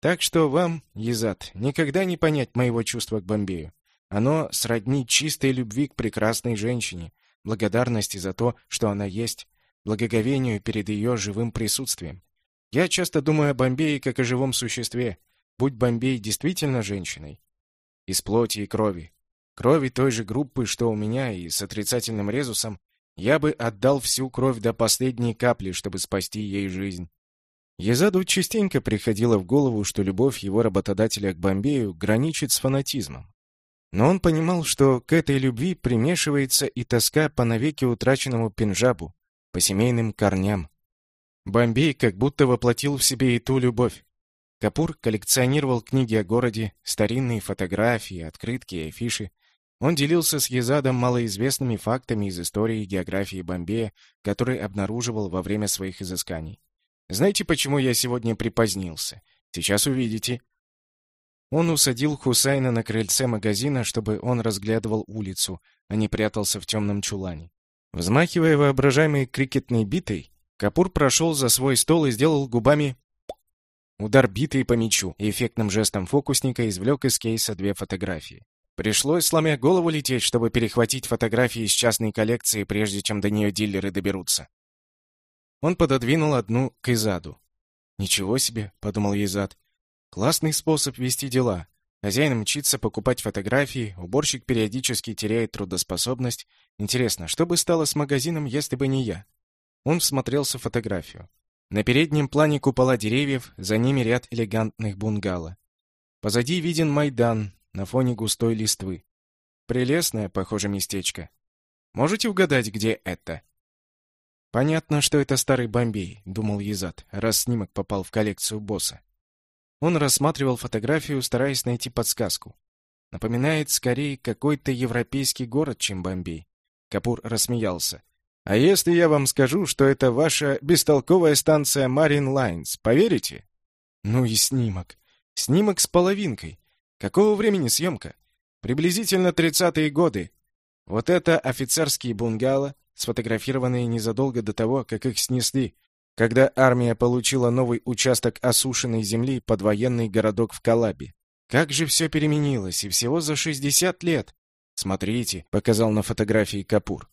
Так что вам, Езад, никогда не понять моего чувства к Бомбею. Оно сродни чистой любви к прекрасной женщине, благодарности за то, что она есть, благоговению перед ее живым присутствием. Я часто думаю о Бомбее как о живом существе, будь Бомбей действительно женщиной. Из плоти и крови. Крови той же группы, что у меня, и с отрицательным резусом, я бы отдал всю кровь до последней капли, чтобы спасти ей жизнь. Езаду частенько приходило в голову, что любовь его работодателя к Бомбею граничит с фанатизмом. Но он понимал, что к этой любви примешивается и тоска по навеки утраченному Пенджабу, по семейным корням. Бомбей как будто воплотил в себе и ту любовь. Капур коллекционировал книги о городе, старинные фотографии, открытки и афиши. Он делился с Езадом малоизвестными фактами из истории и географии Бомбея, которые обнаруживал во время своих изысканий. Знаете, почему я сегодня припозднился? Сейчас увидите. Он усадил Хусайна на крыльце магазина, чтобы он разглядывал улицу, а не прятался в темном чулане. Взмахивая воображаемой крикетной битой, Капур прошел за свой стол и сделал губами удар битой по мячу и эффектным жестом фокусника извлек из кейса две фотографии. Пришлось, сломя голову, лететь, чтобы перехватить фотографии из частной коллекции, прежде чем до нее дилеры доберутся. Он пододвинул одну к Изаду. «Ничего себе», — подумал Изад. «Классный способ вести дела. Хозяин мчится покупать фотографии, уборщик периодически теряет трудоспособность. Интересно, что бы стало с магазином, если бы не я?» Он всмотрелся в фотографию. На переднем плане купола деревьев, за ними ряд элегантных бунгало. Позади виден Майдан на фоне густой листвы. Прелестное, похоже, местечко. Можете угадать, где это? Понятно, что это старый Бомбей, думал Езад, раз снимок попал в коллекцию босса. Он рассматривал фотографию, стараясь найти подсказку. Напоминает скорее какой-то европейский город, чем Бомбей. Капур рассмеялся. А если я вам скажу, что это ваша бестолковая станция Marine Lines, поверите? Ну и снимок. Снимок с половинкой. Какого времени съемка? Приблизительно тридцатые годы. Вот это офицерские бунгало, сфотографированные незадолго до того, как их снесли, когда армия получила новый участок осушенной земли под военный городок в Калабе. Как же все переменилось, и всего за 60 лет. Смотрите, показал на фотографии Капур.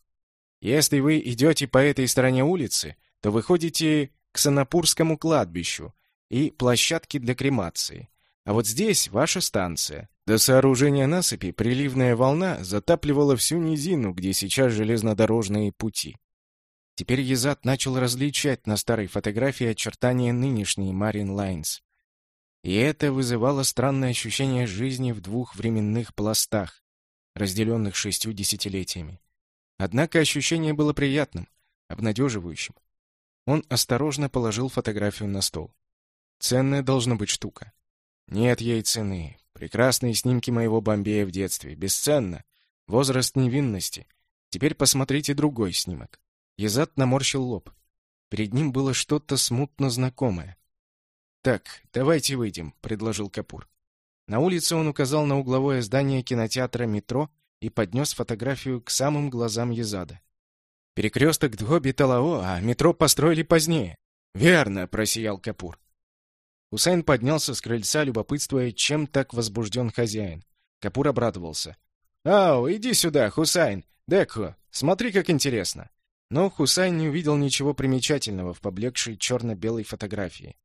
Если вы идете по этой стороне улицы, то выходите к Санапурскому кладбищу и площадке для кремации. А вот здесь ваша станция. До сооружения насыпи приливная волна затапливала всю низину, где сейчас железнодорожные пути. Теперь Езат начал различать на старой фотографии очертания нынешней Marine Lines. И это вызывало странное ощущение жизни в двух временных пластах, разделенных шестью десятилетиями. Однако ощущение было приятным, обнадеживающим. Он осторожно положил фотографию на стол. Ценная должна быть штука. Нет ей цены. Прекрасные снимки моего Бомбея в детстве. Бесценно. Возраст невинности. Теперь посмотрите другой снимок. Езат наморщил лоб. Перед ним было что-то смутно знакомое. «Так, давайте выйдем», — предложил Капур. На улице он указал на угловое здание кинотеатра «Метро» и поднес фотографию к самым глазам Езада. «Перекресток Дхоби-Талао, а метро построили позднее». «Верно», — просиял Капур. Хусейн поднялся с крыльца, любопытствуя, чем так возбужден хозяин. Капур обрадовался. «Ау, иди сюда, Хусайн! Декхо, смотри, как интересно!» Но Хусайн не увидел ничего примечательного в поблекшей черно-белой фотографии.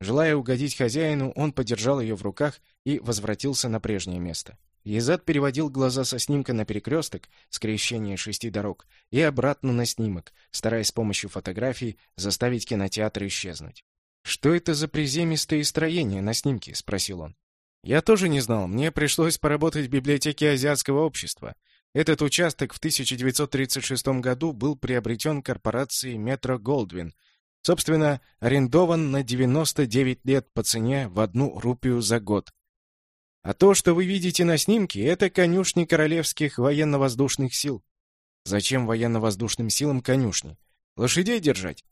Желая угодить хозяину, он подержал ее в руках и возвратился на прежнее место. Езад переводил глаза со снимка на перекресток, скрещение шести дорог, и обратно на снимок, стараясь с помощью фотографий заставить кинотеатр исчезнуть. «Что это за приземистые строения на снимке?» — спросил он. «Я тоже не знал. Мне пришлось поработать в библиотеке Азиатского общества. Этот участок в 1936 году был приобретен корпорацией Метро Голдвин. Собственно, арендован на 99 лет по цене в одну рупию за год. А то, что вы видите на снимке, это конюшни королевских военно-воздушных сил. Зачем военно-воздушным силам конюшни? Лошадей держать?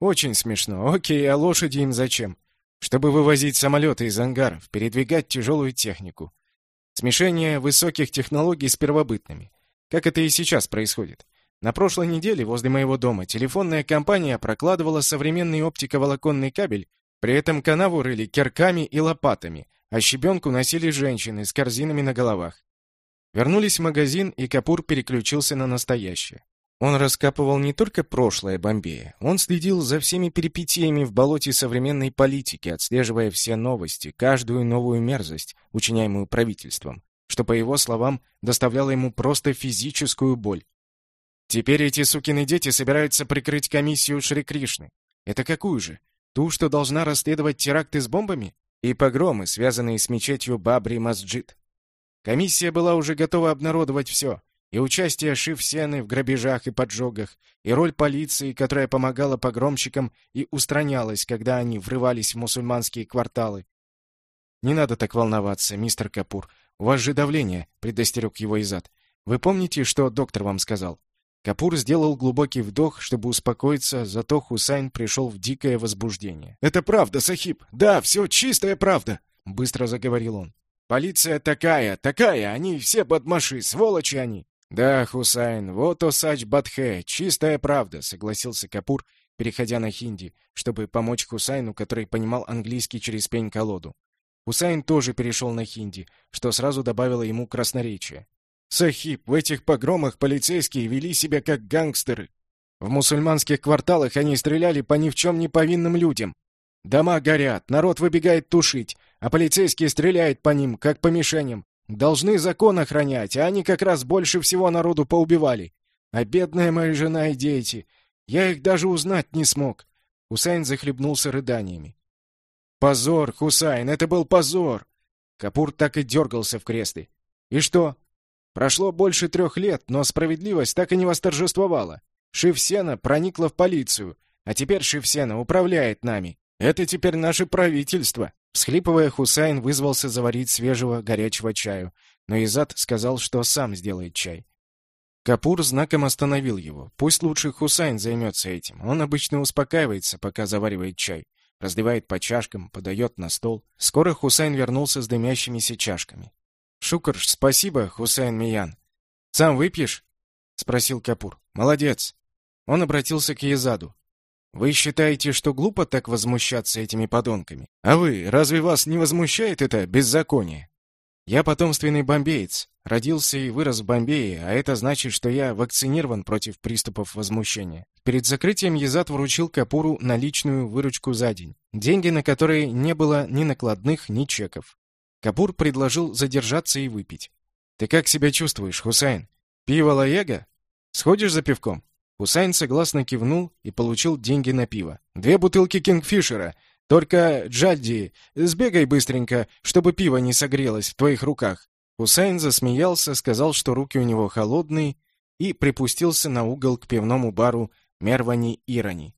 Очень смешно. Окей, а лошади им зачем? Чтобы вывозить самолеты из ангаров, передвигать тяжелую технику. Смешение высоких технологий с первобытными. Как это и сейчас происходит. На прошлой неделе возле моего дома телефонная компания прокладывала современный оптиковолоконный кабель При этом канаву рыли кирками и лопатами, а щебенку носили женщины с корзинами на головах. Вернулись в магазин, и Капур переключился на настоящее. Он раскапывал не только прошлое Бомбея, он следил за всеми перипетиями в болоте современной политики, отслеживая все новости, каждую новую мерзость, учиняемую правительством, что, по его словам, доставляло ему просто физическую боль. Теперь эти сукины дети собираются прикрыть комиссию Шри Кришны. Это какую же? Ту, что должна расследовать теракты с бомбами? И погромы, связанные с мечетью Бабри Масджид. Комиссия была уже готова обнародовать все. И участие Шивсены в грабежах и поджогах, и роль полиции, которая помогала погромщикам и устранялась, когда они врывались в мусульманские кварталы. «Не надо так волноваться, мистер Капур. У вас же давление», — предостерег его Изад. «Вы помните, что доктор вам сказал?» Капур сделал глубокий вдох, чтобы успокоиться, зато Хусайн пришел в дикое возбуждение. «Это правда, Сахиб! Да, все чистая правда!» — быстро заговорил он. «Полиция такая, такая, они все бадмаши, сволочи они!» «Да, Хусайн, वो तो सच बात है, чистая правда», — согласился Капур, переходя на хинди, чтобы помочь Хусайну, который понимал английский через пень-колоду. Хусайн тоже перешел на хинди, что сразу добавило ему красноречие. Сахиб, в этих погромах полицейские вели себя как гангстеры. В мусульманских кварталах они стреляли по ни в чем не повинным людям. Дома горят, народ выбегает тушить, а полицейские стреляют по ним, как по мишеням. Должны закон охранять, а они как раз больше всего народу поубивали. А бедная моя жена и дети. Я их даже узнать не смог. Хусайн захлебнулся рыданиями. «Позор, Хусайн, это был позор!» Капур так и дергался в кресле. «И что? Прошло больше трех лет, но справедливость так и не восторжествовала. Шивсена проникла в полицию, а теперь Шивсена управляет нами. Это теперь наше правительство. Всхлипывая, Хусайн вызвался заварить свежего горячего чаю, но Изад сказал, что сам сделает чай. Капур знаком остановил его. Пусть лучше Хусайн займется этим. Он обычно успокаивается, пока заваривает чай. Разливает по чашкам, подает на стол. Скоро Хусайн вернулся с дымящимися чашками. «Шукр, спасибо, Хусайн Миян. Сам выпьешь?» — спросил Капур. «Молодец». Он обратился к Езаду. «Вы считаете, что глупо так возмущаться этими подонками? А вы, разве вас не возмущает это беззаконие?» «Я потомственный бомбеец. Родился и вырос в Бомбее, а это значит, что я вакцинирован против приступов возмущения». Перед закрытием Езад вручил Капуру наличную выручку за день. Деньги, на которые не было ни накладных, ни чеков. Капур предложил задержаться и выпить. «Ты как себя чувствуешь, Хусайн? Пиво लाएगा? Сходишь за пивком?» Хусайн согласно кивнул и получил деньги на пиво. «Две бутылки Kingfisher а. Только, Джадди, сбегай быстренько, чтобы пиво не согрелось в твоих руках». Хусайн засмеялся, сказал, что руки у него холодные, и припустился на угол к пивному бару Мервани Ирани.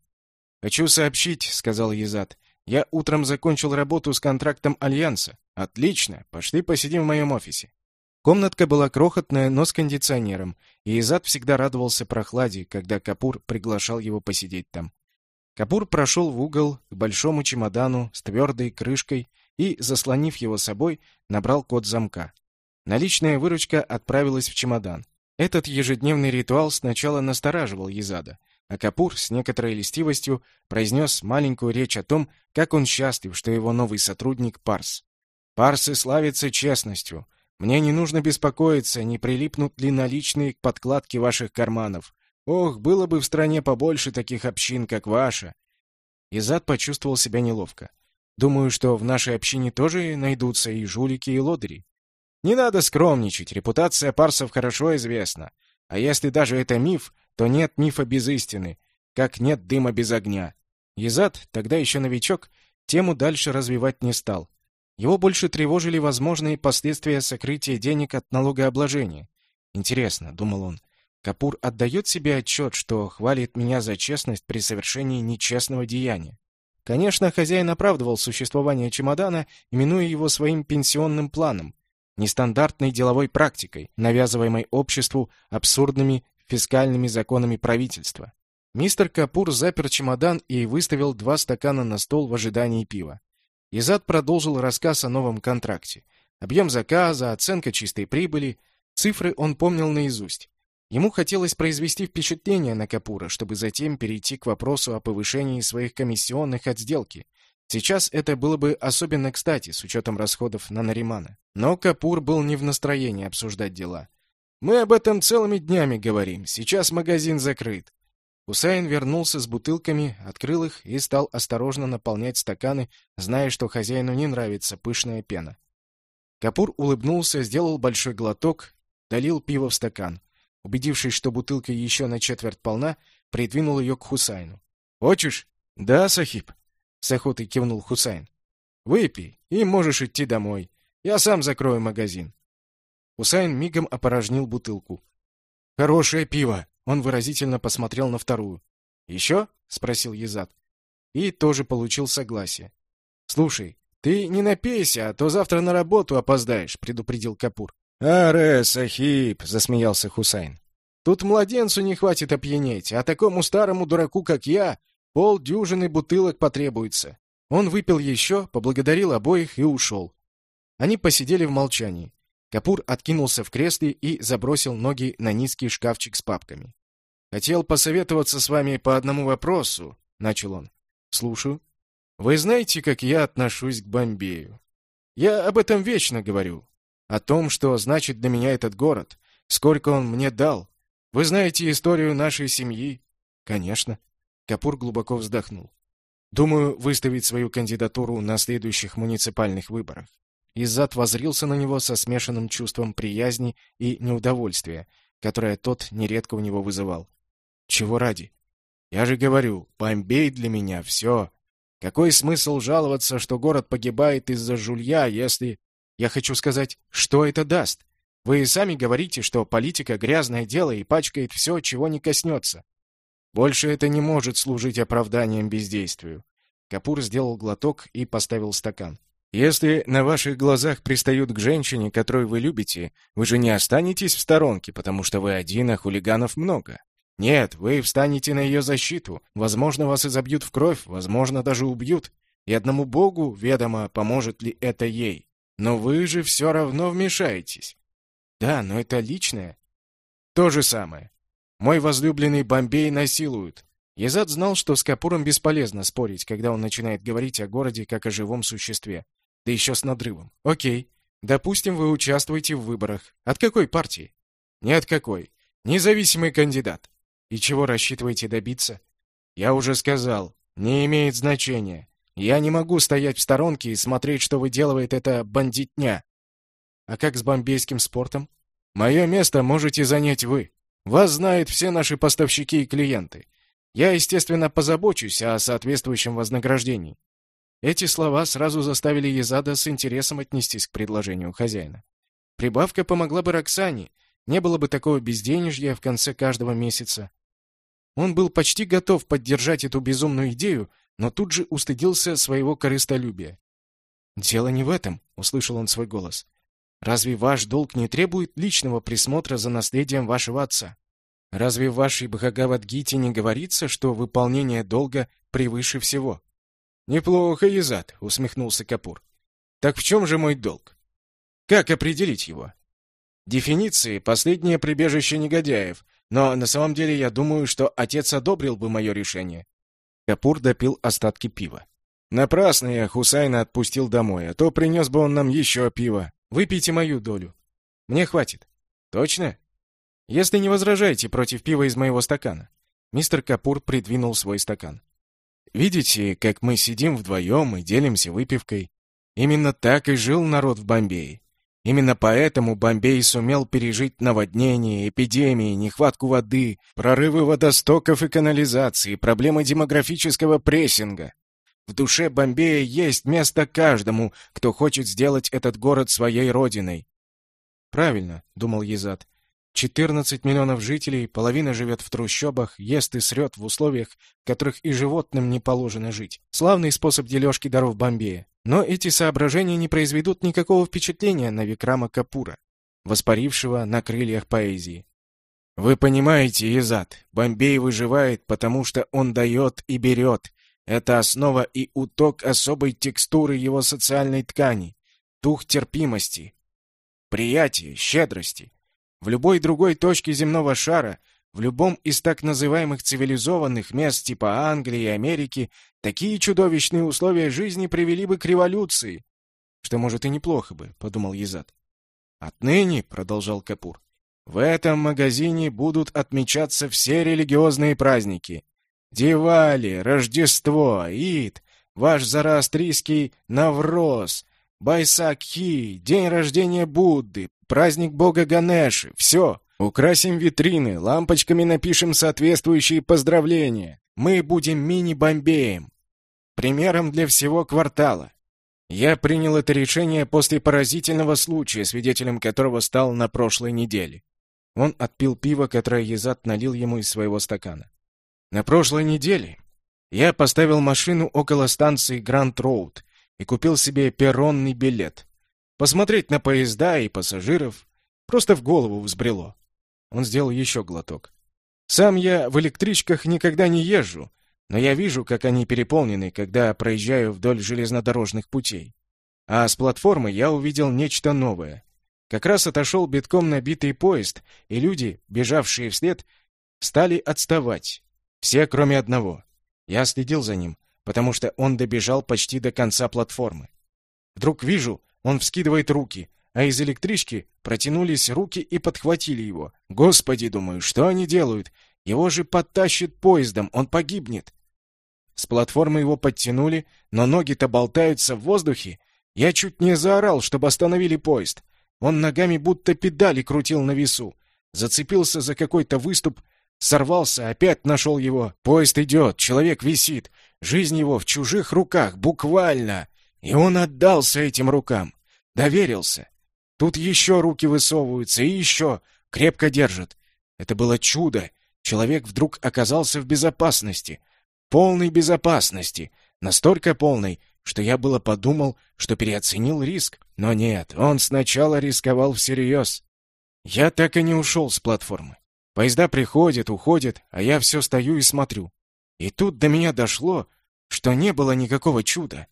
«Хочу сообщить», — сказал Езад. «Я утром закончил работу с контрактом Альянса. Отлично, пошли посидим в моем офисе. Комнатка была крохотная, но с кондиционером, и Изад всегда радовался прохладе, когда Капур приглашал его посидеть там. Капур прошел в угол к большому чемодану с твердой крышкой и, заслонив его собой, набрал код замка. Наличная выручка отправилась в чемодан. Этот ежедневный ритуал сначала настораживал Езада, а Капур с некоторой льстивостью произнес маленькую речь о том, как он счастлив, что его новый сотрудник Парс. Парсы славятся честностью. Мне не нужно беспокоиться, не прилипнут ли наличные к подкладке ваших карманов. Ох, было бы в стране побольше таких общин, как ваша. Изад почувствовал себя неловко. Думаю, что в нашей общине тоже найдутся и жулики, и лодыри. Не надо скромничать, репутация парсов хорошо известна. А если даже это миф, то нет мифа без истины, как нет дыма без огня. Езад, тогда еще новичок, тему дальше развивать не стал. Его больше тревожили возможные последствия сокрытия денег от налогообложения. «Интересно», — думал он, — «Капур отдает себе отчет, что хвалит меня за честность при совершении нечестного деяния?» Конечно, хозяин оправдывал существование чемодана, именуя его своим пенсионным планом, нестандартной деловой практикой, навязываемой обществу абсурдными фискальными законами правительства. Мистер Капур запер чемодан и выставил два стакана на стол в ожидании пива. Изад продолжил рассказ о новом контракте. Объем заказа, оценка чистой прибыли. Цифры он помнил наизусть. Ему хотелось произвести впечатление на Капура, чтобы затем перейти к вопросу о повышении своих комиссионных от сделки. Сейчас это было бы особенно кстати, с учетом расходов на Наримана. Но Капур был не в настроении обсуждать дела. «Мы об этом целыми днями говорим. Сейчас магазин закрыт». Хусайн вернулся с бутылками, открыл их и стал осторожно наполнять стаканы, зная, что хозяину не нравится пышная пена. Капур улыбнулся, сделал большой глоток, долил пиво в стакан. Убедившись, что бутылка еще на четверть полна, придвинул ее к Хусайну. «Хочешь?» «Да, Сахиб», — с охотой кивнул Хусайн. «Выпей, и можешь идти домой. Я сам закрою магазин». Хусайн мигом опорожнил бутылку. «Хорошее пиво!» Он выразительно посмотрел на вторую. «Еще?» — спросил Езад. И тоже получил согласие. «Слушай, ты не напейся, а то завтра на работу опоздаешь», — предупредил Капур. «अरे, Сахиб!» — засмеялся Хусайн. «Тут младенцу не хватит опьянеть, а такому старому дураку, как я, полдюжины бутылок потребуется». Он выпил еще, поблагодарил обоих и ушел. Они посидели в молчании. Капур откинулся в кресле и забросил ноги на низкий шкафчик с папками. «Хотел посоветоваться с вами по одному вопросу», — начал он. «Слушаю. Вы знаете, как я отношусь к Бомбею? Я об этом вечно говорю. О том, что значит для меня этот город, сколько он мне дал. Вы знаете историю нашей семьи? Конечно. Капур глубоко вздохнул. Думаю, выставить свою кандидатуру на следующих муниципальных выборах. Иззад возрился на него со смешанным чувством приязни и неудовольствия, которое тот нередко у него вызывал. Чего ради? Я же говорю, Бомбей для меня все. Какой смысл жаловаться, что город погибает из-за жулья, если... Я хочу сказать, что это даст? Вы сами говорите, что политика — грязное дело и пачкает все, чего не коснется. Больше это не может служить оправданием бездействию. Капур сделал глоток и поставил стакан. Если на ваших глазах пристают к женщине, которую вы любите, вы же не останетесь в сторонке, потому что вы один, а хулиганов много. Нет, вы встанете на ее защиту. Возможно, вас изобьют в кровь, возможно, даже убьют. И одному богу ведомо, поможет ли это ей. Но вы же все равно вмешаетесь. Да, но это личное. То же самое. Мой возлюбленный Бомбей насилуют. Езад знал, что с Капуром бесполезно спорить, когда он начинает говорить о городе как о живом существе. Да еще с надрывом. Окей. Допустим, вы участвуете в выборах. От какой партии? Ни от какой. Независимый кандидат. И чего рассчитываете добиться? Я уже сказал, не имеет значения. Я не могу стоять в сторонке и смотреть, что выделывает эта бандитня. А как с бомбейским спортом? Мое место можете занять вы. Вас знают все наши поставщики и клиенты. Я, естественно, позабочусь о соответствующем вознаграждении. Эти слова сразу заставили Езада с интересом отнестись к предложению хозяина. Прибавка помогла бы Роксане, не было бы такого безденежья в конце каждого месяца. Он был почти готов поддержать эту безумную идею, но тут же устыдился своего корыстолюбия. «Дело не в этом», — услышал он свой голос. «Разве ваш долг не требует личного присмотра за наследием вашего отца? Разве в вашей Бхагавадгите не говорится, что выполнение долга превыше всего?» «Неплохо, Язад», — усмехнулся Капур. «Так в чем же мой долг? Как определить его?» «Дефиниции — последнее прибежище негодяев, но на самом деле я думаю, что отец одобрил бы мое решение. Капур допил остатки пива. Напрасно я Хусайна отпустил домой, а то принес бы он нам еще пива. Выпейте мою долю. Мне хватит. Точно? Если не возражаете против пива из моего стакана. Мистер Капур придвинул свой стакан. Видите, как мы сидим вдвоем и делимся выпивкой? Именно так и жил народ в Бомбее. Именно поэтому Бомбей сумел пережить наводнения, эпидемии, нехватку воды, прорывы водостоков и канализации, проблемы демографического прессинга. В душе Бомбея есть место каждому, кто хочет сделать этот город своей родиной. «Правильно», — думал Езад. «14 миллионов жителей, половина живет в трущобах, ест и срет в условиях, в которых и животным не положено жить. Славный способ дележки даров Бомбея. Но эти соображения не произведут никакого впечатления на Викрама Капура, воспарившего на крыльях поэзии. Вы понимаете, Изад, Бомбей выживает, потому что он дает и берет. Это основа и уток особой текстуры его социальной ткани, дух терпимости, приятия, щедрости. В любой другой точке земного шара В любом из так называемых цивилизованных мест типа Англии и Америки такие чудовищные условия жизни привели бы к революции. Что, может, и неплохо бы, — подумал Езад. «Отныне», — продолжал Капур, — «в этом магазине будут отмечаться все религиозные праздники. Дивали, Рождество, Ид, ваш зороастрийский Навроз, Байсакхи, день рождения Будды, праздник бога Ганеши, все. Украсим витрины, лампочками напишем соответствующие поздравления. Мы будем мини-бомбеем. Примером для всего квартала. Я принял это решение после поразительного случая, свидетелем которого стал на прошлой неделе. Он отпил пиво, которое Езат налил ему из своего стакана. На прошлой неделе я поставил машину около станции Гранд Роуд и купил себе перронный билет. Посмотреть на поезда и пассажиров просто в голову взбрело. Он сделал еще глоток. Сам я в электричках никогда не езжу, но я вижу, как они переполнены, когда проезжаю вдоль железнодорожных путей. А с платформы я увидел нечто новое. Как раз отошел битком набитый поезд, и люди, бежавшие вслед, стали отставать. Все, кроме одного. Я следил за ним, потому что он добежал почти до конца платформы. Вдруг вижу, он вскидывает руки, а из электрички протянулись руки и подхватили его. Господи, думаю, что они делают? Его же подтащит поездом, он погибнет. С платформы его подтянули, но ноги-то болтаются в воздухе. Я чуть не заорал, чтобы остановили поезд. Он ногами будто педали крутил на весу. Зацепился за какой-то выступ, сорвался, опять нашел его. Поезд идет, человек висит. Жизнь его в чужих руках, буквально. И он отдался этим рукам. Доверился. Тут еще руки высовываются, и еще. Крепко держат. Это было чудо. Человек вдруг оказался в безопасности полной безопасности, настолько полной, что я было подумал, что переоценил риск. Но нет, он сначала рисковал всерьез. Я так и не ушел с платформы. Поезда приходят, уходят, а я все стою и смотрю. И тут до меня дошло, что не было никакого чуда.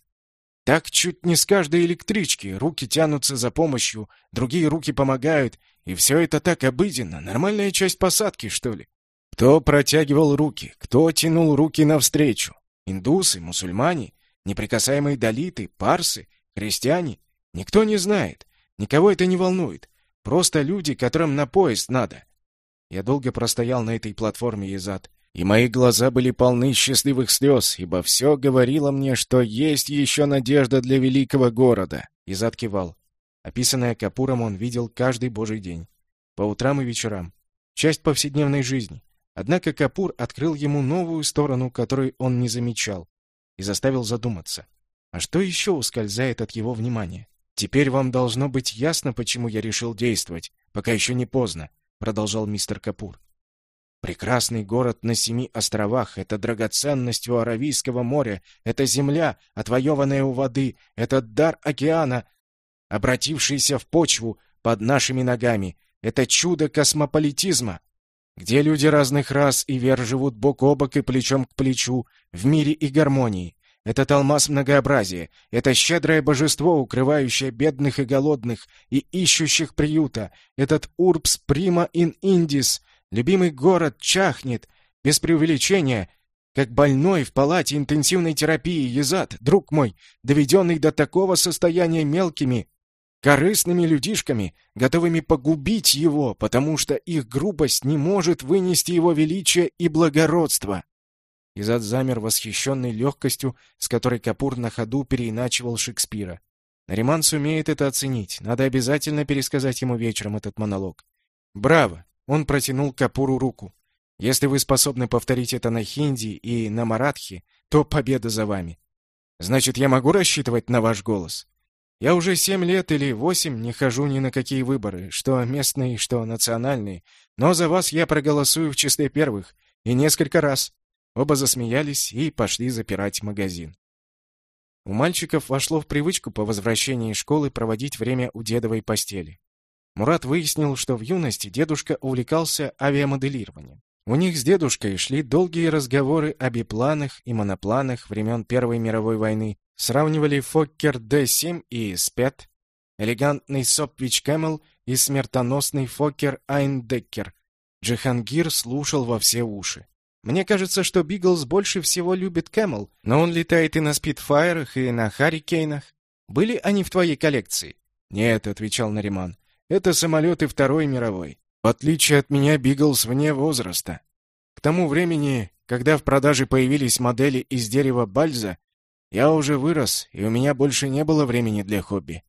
Так чуть не с каждой электрички руки тянутся за помощью, другие руки помогают, и все это так обыденно, нормальная часть посадки, что ли. Кто протягивал руки, кто тянул руки навстречу? Индусы, мусульмане, неприкасаемые далиты, парсы, христиане? Никто не знает, никого это не волнует. Просто люди, которым на поезд надо. Я долго простоял на этой платформе Езад, и мои глаза были полны счастливых слез, ибо все говорило мне, что есть еще надежда для великого города. Изад кивал. Описанное Капуром он видел каждый божий день. По утрам и вечерам. Часть повседневной жизни. Однако Капур открыл ему новую сторону, которую он не замечал, и заставил задуматься. А что еще ускользает от его внимания? «Теперь вам должно быть ясно, почему я решил действовать, пока еще не поздно», — продолжал мистер Капур. «Прекрасный город на семи островах — это драгоценность у Аравийского моря, это земля, отвоеванная у воды, это дар океана, обратившийся в почву под нашими ногами, это чудо космополитизма где люди разных рас и вер живут бок о бок и плечом к плечу, в мире и гармонии. Это алмаз многообразия, это щедрое божество, укрывающее бедных и голодных и ищущих приюта, этот Урбс Прима ин Индис, любимый город, чахнет, без преувеличения, как больной в палате интенсивной терапии Езад, друг мой, доведенный до такого состояния мелкими, корыстными людишками, готовыми погубить его, потому что их грубость не может вынести его величие и благородство. Изад замер восхищенной легкостью, с которой Капур на ходу переиначивал Шекспира. Нариман сумеет это оценить. Надо обязательно пересказать ему вечером этот монолог. «Браво!» — он протянул Капуру руку. «Если вы способны повторить это на хинди и на маратхи, то победа за вами. Значит, я могу рассчитывать на ваш голос?» Я уже семь лет или восемь не хожу ни на какие выборы, что местные, что национальные, но за вас я проголосую в числе первых, и несколько раз». Оба засмеялись и пошли запирать магазин. У мальчиков вошло в привычку по возвращении из школы проводить время у дедовой постели. Мурат выяснил, что в юности дедушка увлекался авиамоделированием. У них с дедушкой шли долгие разговоры о бипланах и монопланах времен Первой мировой войны, Сравнивали Фоккер Д-7 и Спет, элегантный Сопвич Кэмел и смертоносный Фоккер Айндеккер. Джихангир слушал во все уши. Мне кажется, что Биглс больше всего любит Кэмел, но он летает и на спидфайрах, и на Харрикейнах. Были они в твоей коллекции? Нет, отвечал Нариман. Это самолеты Второй мировой. В отличие от меня, Биглс вне возраста. К тому времени, когда в продаже появились модели из дерева бальза, я уже вырос, и у меня больше не было времени для хобби.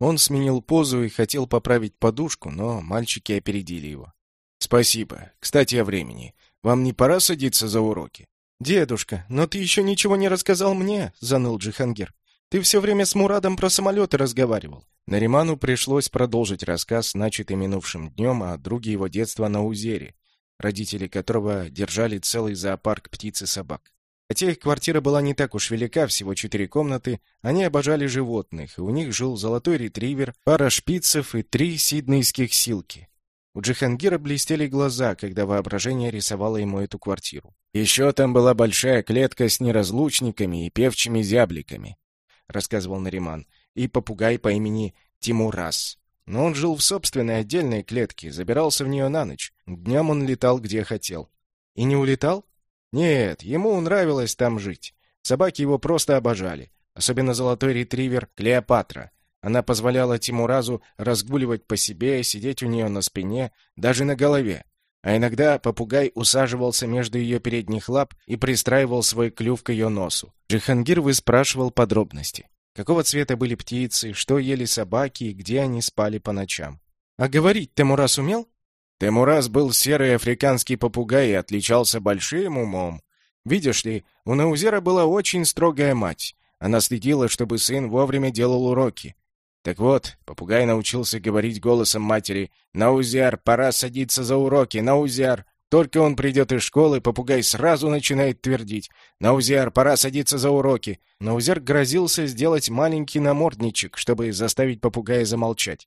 Он сменил позу и хотел поправить подушку, но мальчики опередили его. «Спасибо. Кстати, о времени. Вам не пора садиться за уроки?» «Дедушка, но ты еще ничего не рассказал мне», — заныл Джихангир. «Ты все время с Мурадом про самолеты разговаривал». Нариману пришлось продолжить рассказ, начатый минувшим днем о друге его детства на Узере, родители которого держали целый зоопарк птиц и собак. Хотя их квартира была не так уж велика, всего четыре комнаты, они обожали животных, и у них жил золотой ретривер, пара шпицев и три сиднейских силки. У Джихангира блестели глаза, когда воображение рисовало ему эту квартиру. «Еще там была большая клетка с неразлучниками и певчими зябликами», — рассказывал Нариман, «и попугай по имени Тимурас. Но он жил в собственной отдельной клетке, забирался в нее на ночь. Днем он летал где хотел». «И не улетал?» «Нет, ему нравилось там жить. Собаки его просто обожали. Особенно золотой ретривер Клеопатра. Она позволяла Тимуразу разгуливать по себе, сидеть у нее на спине, даже на голове. А иногда попугай усаживался между ее передних лап и пристраивал свой клюв к ее носу. Джихангир выспрашивал подробности. Какого цвета были птицы, что ели собаки и где они спали по ночам. А говорить Тимураз умел? Тимураз был серый африканский попугай и отличался большим умом. Видишь ли, у Наузера была очень строгая мать. Она следила, чтобы сын вовремя делал уроки. Так вот, попугай научился говорить голосом матери «Наузяр, пора садиться за уроки, Наузяр!» Только он придет из школы, попугай сразу начинает твердить «Наузяр, пора садиться за уроки!» Наузяр грозился сделать маленький намордничек, чтобы заставить попугая замолчать.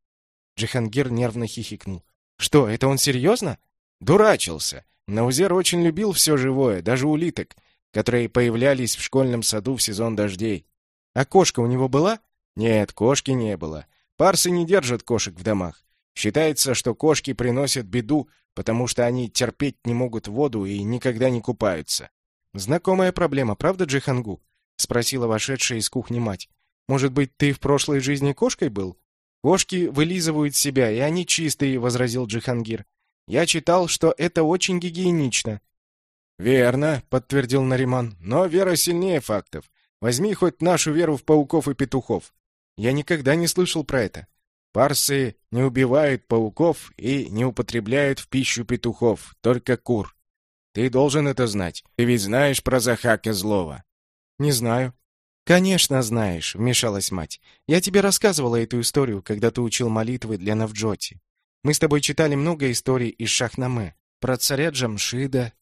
Джихангир нервно хихикнул. «Что, это он серьезно?» «Дурачился!» Наузер очень любил все живое, даже улиток, которые появлялись в школьном саду в сезон дождей. «А кошка у него была?» Нет, кошки не было. Парсы не держат кошек в домах. Считается, что кошки приносят беду, потому что они терпеть не могут воду и никогда не купаются. Знакомая проблема, правда, Джихангу? спросила вошедшая из кухни мать. Может быть, ты в прошлой жизни кошкой был? Кошки вылизывают себя, и они чистые, возразил Джихангир. Я читал, что это очень гигиенично. Верно, подтвердил Нариман. Но вера сильнее фактов. Возьми хоть нашу веру в пауков и петухов. Я никогда не слышал про это. Парсы не убивают пауков и не употребляют в пищу петухов, только кур. Ты должен это знать. Ты ведь знаешь про Захака Злого. Не знаю. Конечно, знаешь, вмешалась мать. Я тебе рассказывала эту историю, когда ты учил молитвы для Навджоти. Мы с тобой читали много историй из Шахнаме. Про царя Джамшида,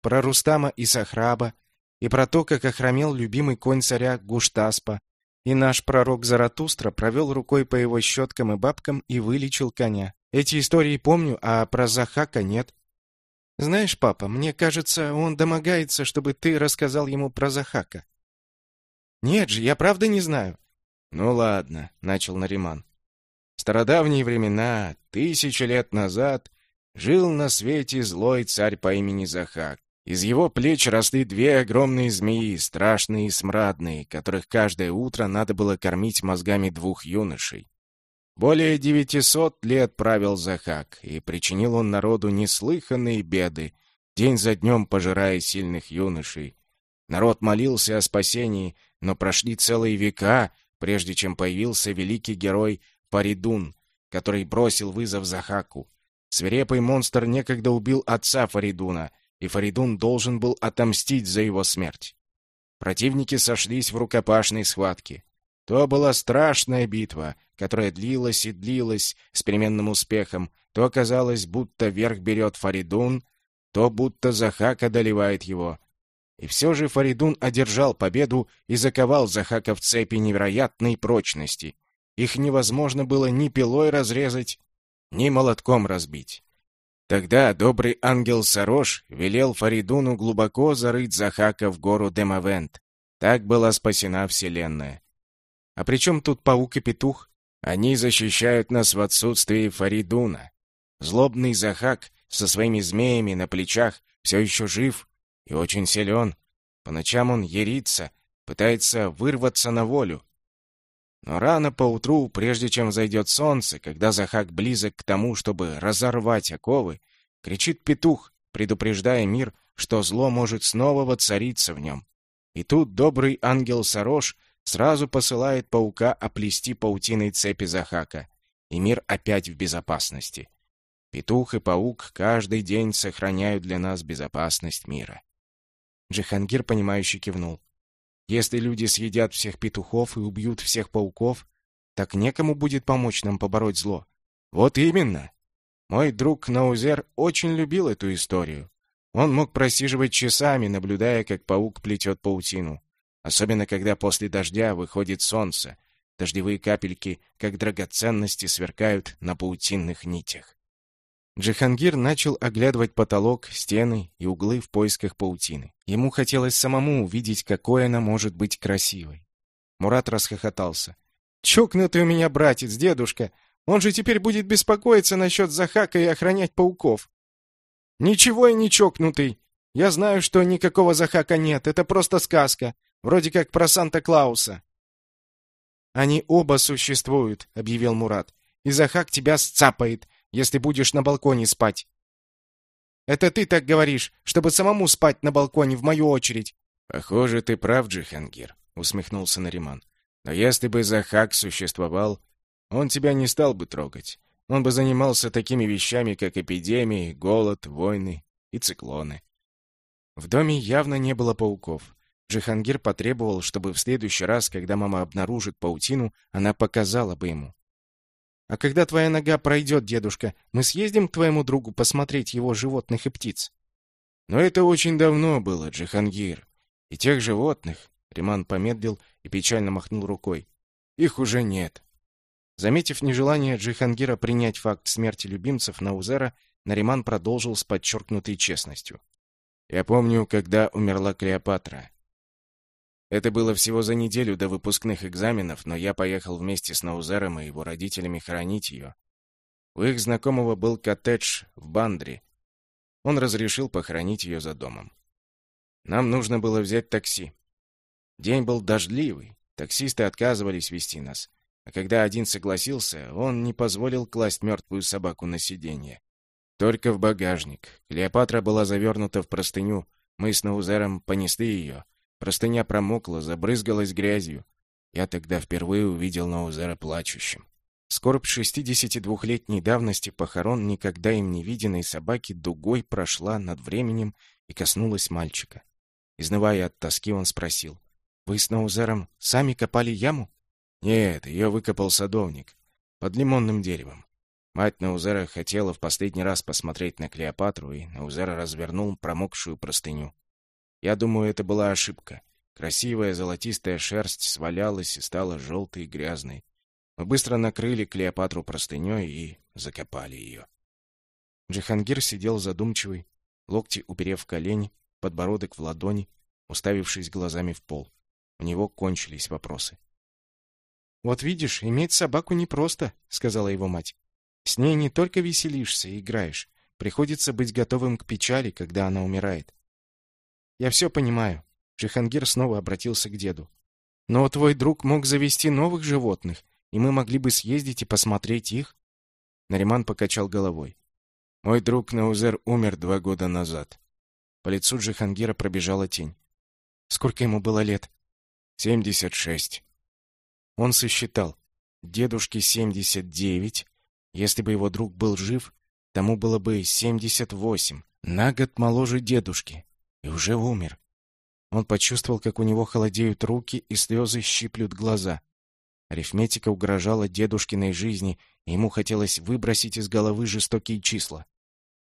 про Рустама и Сахраба, и про то, как охромел любимый конь царя Гуштаспа, и наш пророк Заратустра провел рукой по его щеткам и бабкам и вылечил коня. Эти истории помню, а про Захака нет. Знаешь, папа, мне кажется, он домогается, чтобы ты рассказал ему про Захака. Нет же, я правда не знаю. Ну ладно, начал Нариман. В стародавние времена, тысячи лет назад, жил на свете злой царь по имени Захак. Из его плеч росли две огромные змеи, страшные и смрадные, которых каждое утро надо было кормить мозгами двух юношей. Более девятисот лет правил Захак, и причинил он народу неслыханные беды, день за днем пожирая сильных юношей. Народ молился о спасении, но прошли целые века, прежде чем появился великий герой Фаридун, который бросил вызов Захаку. Свирепый монстр некогда убил отца Фаридуна — и Фаридун должен был отомстить за его смерть. Противники сошлись в рукопашной схватке. То была страшная битва, которая длилась и длилась с переменным успехом. То казалось, будто верх берет Фаридун, то будто Захак одолевает его. И все же Фаридун одержал победу и заковал Захака в цепи невероятной прочности. Их невозможно было ни пилой разрезать, ни молотком разбить. Тогда добрый ангел Сарош велел Фаридуну глубоко зарыть Захака в гору Демавент. Так была спасена Вселенная. А при чем тут паук и петух? Они защищают нас в отсутствии Фаридуна. Злобный Захак со своими змеями на плечах все еще жив и очень силен. По ночам он ерится, пытается вырваться на волю. Но рано поутру, прежде чем зайдет солнце, когда Захак близок к тому, чтобы разорвать оковы, кричит петух, предупреждая мир, что зло может снова воцариться в нем. И тут добрый ангел Сарош сразу посылает паука оплести паутиной цепи Захака, и мир опять в безопасности. Петух и паук каждый день сохраняют для нас безопасность мира. Джихангир, понимающе кивнул. Если люди съедят всех петухов и убьют всех пауков, так некому будет помочь нам побороть зло. Вот именно. Мой друг Наузер очень любил эту историю. Он мог просиживать часами, наблюдая, как паук плетет паутину. Особенно, когда после дождя выходит солнце. Дождевые капельки, как драгоценности, сверкают на паутинных нитях. Джихангир начал оглядывать потолок, стены и углы в поисках паутины. Ему хотелось самому увидеть, какой она может быть красивой. Мурат расхохотался. «Чокнутый у меня братец, дедушка! Он же теперь будет беспокоиться насчет Захака и охранять пауков!» «Ничего и не чокнутый! Я знаю, что никакого Захака нет, это просто сказка, вроде как про Санта-Клауса!» «Они оба существуют», — объявил Мурат. «И Захак тебя сцапает, если будешь на балконе спать. Это ты так говоришь, чтобы самому спать на балконе в мою очередь. Похоже, ты прав, Джихангир, усмехнулся Нариман. Но если бы Захак существовал, он тебя не стал бы трогать. Он бы занимался такими вещами, как эпидемии, голод, войны и циклоны. В доме явно не было пауков. Джихангир потребовал, чтобы в следующий раз, когда мама обнаружит паутину, она показала бы ему. А когда твоя нога пройдет, дедушка, мы съездим к твоему другу посмотреть его животных и птиц. Но это очень давно было, Джихангир. И тех животных, Риман помедлил и печально махнул рукой. Их уже нет. Заметив нежелание Джихангира принять факт смерти любимцев Наузера, Нариман продолжил с подчеркнутой честностью. Я помню, когда умерла Клеопатра. Это было всего за неделю до выпускных экзаменов, но я поехал вместе с Наузером и его родителями хоронить ее. У их знакомого был коттедж в Бандре. Он разрешил похоронить ее за домом. Нам нужно было взять такси. День был дождливый, таксисты отказывались вести нас. А когда один согласился, он не позволил класть мертвую собаку на сиденье. Только в багажник. Клеопатра была завернута в простыню. Мы с Наузером понесли ее — Простыня промокла, забрызгалась грязью. Я тогда впервые увидел Ноузера плачущим. Скорбь 62-летней давности похорон никогда им не виденной собаки дугой прошла над временем и коснулась мальчика. Изнывая от тоски, он спросил. «Вы с Ноузером сами копали яму?» «Нет, ее выкопал садовник. Под лимонным деревом. Мать Наузера хотела в последний раз посмотреть на Клеопатру, и Наузера развернул промокшую простыню. Я думаю, это была ошибка. Красивая золотистая шерсть свалялась и стала желтой и грязной. Мы быстро накрыли Клеопатру простыней и закопали ее. Джихангир сидел задумчивый, локти уперев в колени, подбородок в ладони, уставившись глазами в пол. У него кончились вопросы. «Вот видишь, иметь собаку непросто», — сказала его мать. «С ней не только веселишься и играешь, приходится быть готовым к печали, когда она умирает. Я все понимаю. Джихангир снова обратился к деду. Но твой друг мог завести новых животных, и мы могли бы съездить и посмотреть их. Нариман покачал головой. Мой друг Наузер умер два года назад. По лицу Джихангира пробежала тень. Сколько ему было лет? Семьдесят шесть. Он сосчитал. Дедушке семьдесят девять. Если бы его друг был жив, тому было бы семьдесят восемь. На год моложе дедушки и уже умер. Он почувствовал, как у него холодеют руки и слезы щиплют глаза. Арифметика угрожала дедушкиной жизни, и ему хотелось выбросить из головы жестокие числа.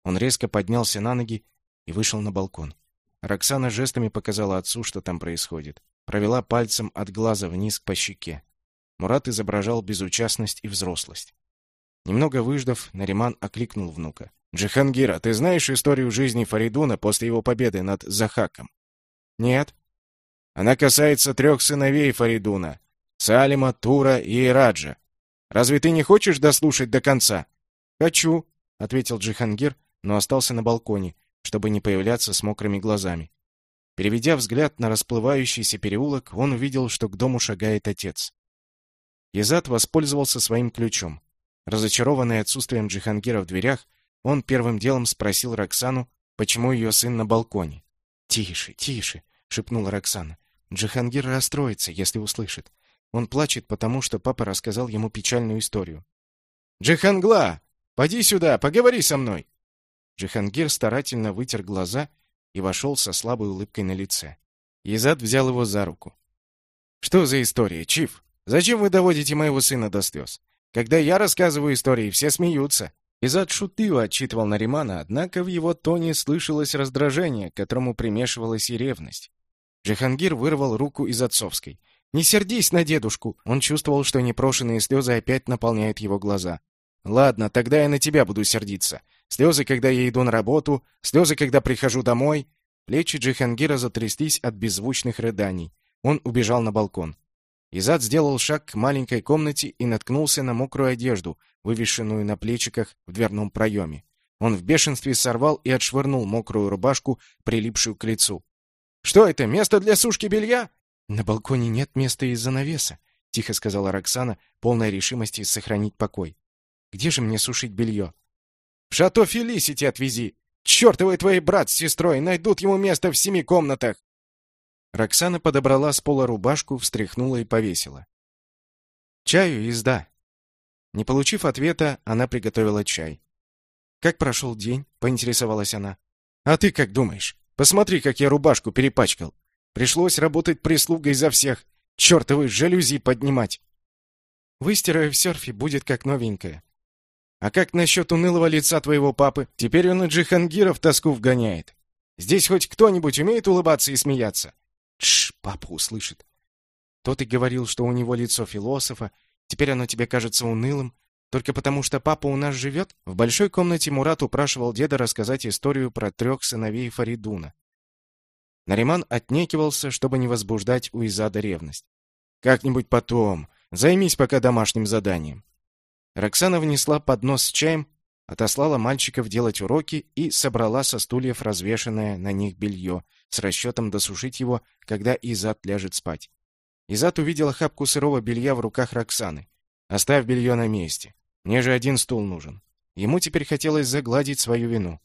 Он резко поднялся на ноги и вышел на балкон. Роксана жестами показала отцу, что там происходит. Провела пальцем от глаза вниз по щеке. Мурат изображал безучастность и взрослость. Немного выждав, Нариман окликнул внука. Джихангира, ты знаешь историю жизни Фаридуна после его победы над Захаком? Нет. Она касается трех сыновей Фаридуна: Салима, Тура и Раджа. Разве ты не хочешь дослушать до конца? Хочу, ответил Джихангир, но остался на балконе, чтобы не появляться с мокрыми глазами. Переведя взгляд на расплывающийся переулок, он увидел, что к дому шагает отец. Езад воспользовался своим ключом. Разочарованный отсутствием Джихангира в дверях, он первым делом спросил Роксану, почему ее сын на балконе. «Тише, тише!» — шепнула Роксана. «Джихангир расстроится, если услышит. Он плачет, потому что папа рассказал ему печальную историю». «Джихангла! Поди сюда, поговори со мной!» Джихангир старательно вытер глаза и вошел со слабой улыбкой на лице. Езад взял его за руку. «Что за история, Чиф? Зачем вы доводите моего сына до слез? Когда я рассказываю истории, все смеются». Изад шутливо отчитывал Наримана, однако в его тоне слышалось раздражение, к которому примешивалась и ревность. Джихангир вырвал руку из отцовской. «Не сердись на дедушку!» Он чувствовал, что непрошенные слезы опять наполняют его глаза. «Ладно, тогда я на тебя буду сердиться. Слезы, когда я иду на работу, слезы, когда прихожу домой». Плечи Джихангира затряслись от беззвучных рыданий. Он убежал на балкон. Изад сделал шаг к маленькой комнате и наткнулся на мокрую одежду, вывешенную на плечиках в дверном проеме. Он в бешенстве сорвал и отшвырнул мокрую рубашку, прилипшую к лицу. «Что это, место для сушки белья?» «На балконе нет места из-за навеса», — тихо сказала Роксана, полная решимости сохранить покой. «Где же мне сушить белье?» «В шато Фелисити отвези! Чертовы твой брат с сестрой найдут ему место в семи комнатах!» Роксана подобрала с пола рубашку, встряхнула и повесила. «Чаю езда». Не получив ответа, она приготовила чай. «Как прошел день?» — поинтересовалась она. «А ты как думаешь? Посмотри, как я рубашку перепачкал. Пришлось работать прислугой за всех. Чертовы жалюзи поднимать». «Выстираю в серфе, будет как новенькая». «А как насчет унылого лица твоего папы? Теперь он и Джихангира в тоску вгоняет. Здесь хоть кто-нибудь умеет улыбаться и смеяться?» Тш, папа услышит. То ты говорил, что у него лицо философа, теперь оно тебе кажется унылым, только потому что папа у нас живет? В большой комнате Мурат упрашивал деда рассказать историю про трех сыновей Фаридуна. Нариман отнекивался, чтобы не возбуждать у Изада ревность. «Как-нибудь потом. Займись пока домашним заданием». Роксана внесла поднос с чаем, отослала мальчиков делать уроки и собрала со стульев развешанное на них белье, с расчетом досушить его, когда Изат ляжет спать. Изат увидел охапку сырого белья в руках Роксаны. «Оставь белье на месте. Мне же один стул нужен». Ему теперь хотелось загладить свою вину.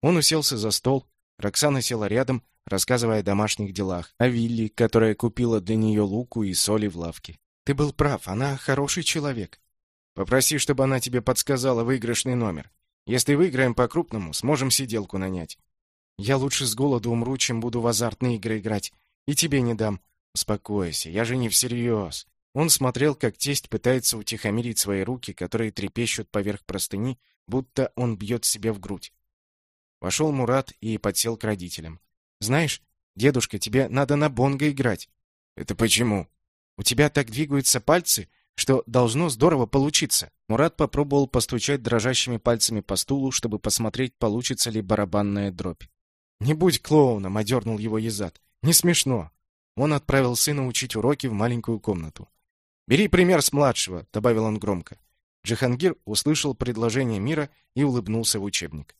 Он уселся за стол, Роксана села рядом, рассказывая о домашних делах, о Вилли, которая купила для нее луку и соли в лавке. «Ты был прав, она хороший человек. Попроси, чтобы она тебе подсказала выигрышный номер. Если выиграем по-крупному, сможем сиделку нанять. Я лучше с голоду умру, чем буду в азартные игры играть. И тебе не дам. Успокойся, я же не всерьез. Он смотрел, как тесть пытается утихомирить свои руки, которые трепещут поверх простыни, будто он бьет себе в грудь. Вошел Мурат и подсел к родителям. «Знаешь, дедушка, тебе надо на бонго играть». «Это почему?» «У тебя так двигаются пальцы, что должно здорово получиться». Мурат попробовал постучать дрожащими пальцами по стулу, чтобы посмотреть, получится ли барабанная дробь. «Не будь клоуном!» — одернул его Езад. «Не смешно!» Он отправил сына учить уроки в маленькую комнату. «Бери пример с младшего», — добавил он громко. Джихангир услышал предложение мира и улыбнулся в учебник.